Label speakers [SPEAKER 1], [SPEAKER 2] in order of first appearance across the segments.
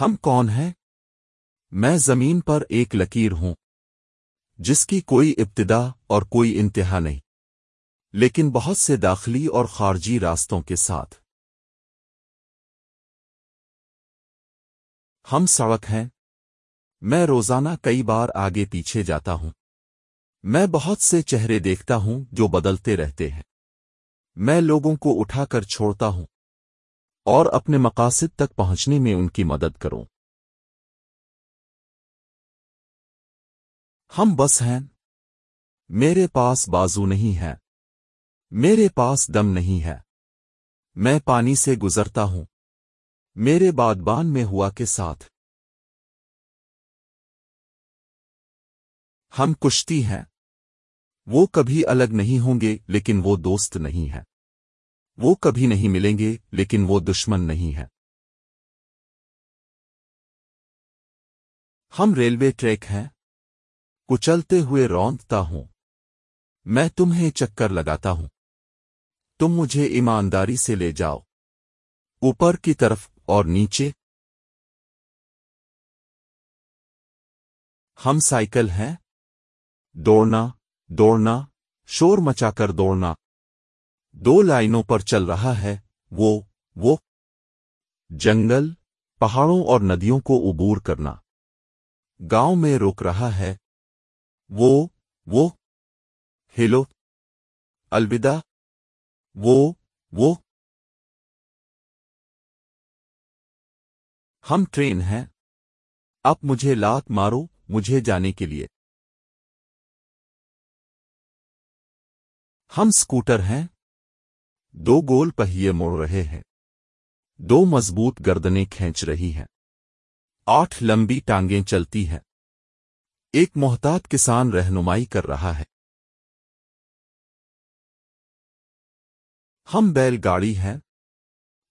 [SPEAKER 1] ہم کون ہیں؟ میں زمین پر ایک لکیر ہوں، جس کی کوئی ابتدا اور کوئی انتہا نہیں، لیکن بہت سے داخلی اور خارجی راستوں کے ساتھ۔ ہم سڑک ہیں۔ میں روزانہ کئی بار آگے پیچھے جاتا ہوں۔ میں بہت سے چہرے دیکھتا ہوں جو بدلتے رہتے ہیں۔ میں لوگوں کو اٹھا کر چھوڑتا ہوں۔ اور اپنے مقاصد تک پہنچنے میں ان کی مدد کروں ہم بس ہیں۔ میرے پاس بازو نہیں ہے۔ میرے پاس دم نہیں ہے۔ میں پانی سے گزرتا ہوں۔ میرے بادبان میں ہوا کے ساتھ۔ ہم کشتی ہیں۔ وہ کبھی الگ نہیں ہوں گے، لیکن وہ دوست نہیں ہے وہ کبھی نہیں ملیں گے، لیکن وہ دشمن نہیں ہے ہم ریلوے ٹریک ہیں۔ کچلتے ہوئے روندتا ہوں۔ میں تمہیں چکر لگاتا ہوں۔ تم مجھے ایمانداری سے لے جاؤ۔ اوپر کی طرف اور نیچے۔ ہم سائیکل ہیں۔ دوڑنا دوڑنا، شور مچا کر دوڑنا۔ دو لائنوں پر چل رہا ہے، وہ وہ۔ جنگل، پہاڑوں اور ندیوں کو عبور کرنا۔ گاؤں میں روک رہا ہے۔ وہ وہ۔ ہیلو۔ الوداع۔ وہ وہ۔ ہم ٹرین ہیں۔ اب مجھے لات مارو، مجھے جانے کے لیے۔ ہم سکوٹر ہیں۔ دو گول پہیے موڑ رہے ہیں۔ دو مضبوط گردنیں کھینچ رہی ہیں۔ آٹھ لمبی ٹانگیں چلتی ہیں۔ ایک محتاط کسان رہنمائی کر رہا ہے۔ ہم بیل گاڑی ہیں۔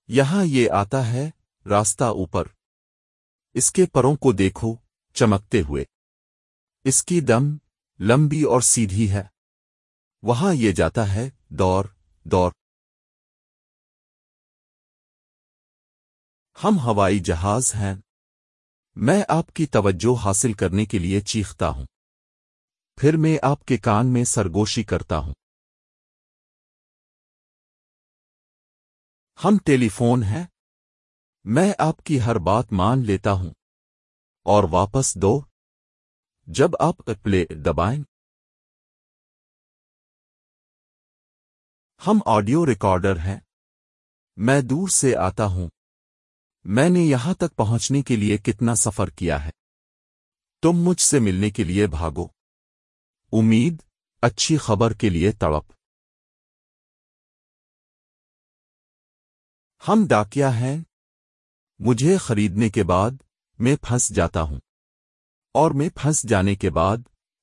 [SPEAKER 1] یہاں یہ آتا ہے راستہ اوپر۔ اس کے پروں کو دیکھو چمکتے ہوئے۔ اس کی دم لمبی اور سیدھی ہے۔ وہاں یہ جاتا ہے دور دور۔ ہم ہوائی جہاز ہیں۔ میں آپ کی توجہ حاصل کرنے کے لیے چیختا ہوں۔ پھر میں آپ کے کان میں سرگوشی کرتا ہوں۔ ہم ٹیلی فون ہیں۔ میں آپ کی ہر بات مان لیتا ہوں۔ اور واپس دو۔ جب آپ پلے دبائیں۔ ہم آڈیو ریکارڈر ہیں۔ میں دور سے آتا ہوں۔ میں نے یہاں تک پہنچنے کے لیے کتنا سفر کیا ہے؟ تم مجھ سے ملنے کے لیے بھاگو۔ امید، اچھی خبر کے لیے تڑپ۔ ہم ڈاکیا ہیں۔ مجھے خریدنے کے بعد میں پھنس جاتا ہوں۔ اور میں پھنس جانے کے بعد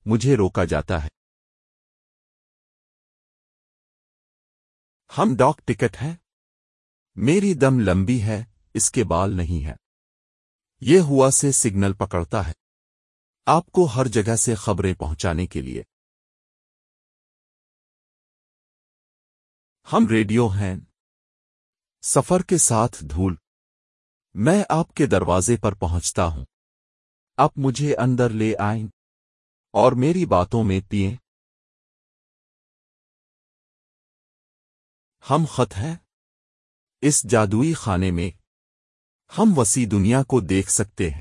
[SPEAKER 1] مجھے روکا جاتا ہے۔ ہم ڈاک ٹکٹ ہیں۔ میری دم لمبی ہے۔ اس کے بال نہیں ہے یہ ہوا سے سگنل پکڑتا ہے۔ آپ کو ہر جگہ سے خبریں پہنچانے کے لیے۔ ہم ریڈیو ہیں۔ سفر کے ساتھ دھول۔ میں آپ کے دروازے پر پہنچتا ہوں۔ آپ مجھے اندر لے آئیں۔ اور میری باتوں میں پیئیں ہم خط ہیں۔ اس جادوئی خانے میں ہم وسیع دنیا کو دیکھ سکتے ہیں۔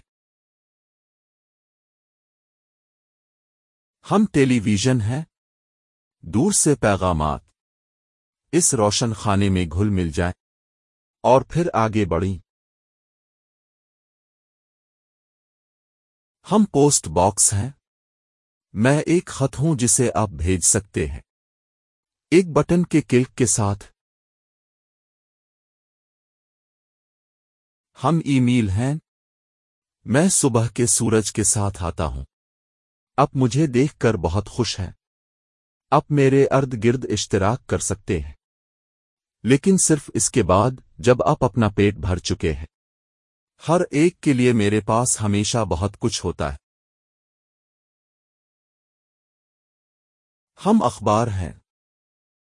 [SPEAKER 1] ہم ٹیلی ویژن ہیں۔ دور سے پیغامات۔ اس روشن خانے میں گھل مل جائیں۔ اور پھر آگے بڑھیں۔ ہم پوسٹ باکس ہیں۔ میں ایک خط ہوں جسے آپ بھیج سکتے ہیں۔ ایک بٹن کے کلک کے ساتھ۔ ہم ای میل ہیں۔ میں صبح کے سورج کے ساتھ آتا ہوں۔ اب مجھے دیکھ کر بہت خوش ہے اب میرے ارد گرد اشتراک کر سکتے ہیں۔ لیکن صرف اس کے بعد جب آپ اپنا پیٹ بھر چکے ہیں۔ ہر ایک کے لیے میرے پاس ہمیشہ بہت کچھ ہوتا ہے۔ ہم اخبار ہیں۔